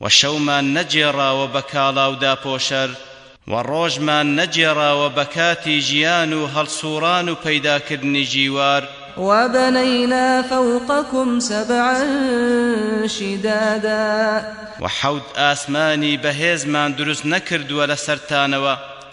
وە شەومان نەگێڕاوە بە کاڵاو داپۆشەر. وە ڕۆژمان نەگێڕاوە بە کاتی ژیان و هەڵسووڕان و پەیداکردنی ژیوار. وە بەنەینا فەوقەکم سەبعا شیدادا. وە حەوت ئاسمانی بەهێزمان دروست نەکردووە لەسەرتانەوە.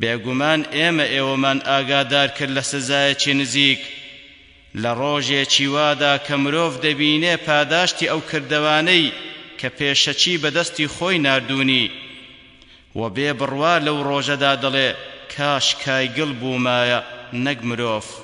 بێگومان ئێمە ئێوەمان ئاگادار کرد لە سزایەکی نزیک، لە ڕۆژێکی وادا کە مرۆڤ دەبینێ پاداشتی ئەو کردەوانەی کە پێشەکی بە دەستی خۆی ناردوونی، وە بێ بڕوا لەو ڕۆژەدا دەڵێ کاش کایگڵ بوومایە نەک مرۆڤ.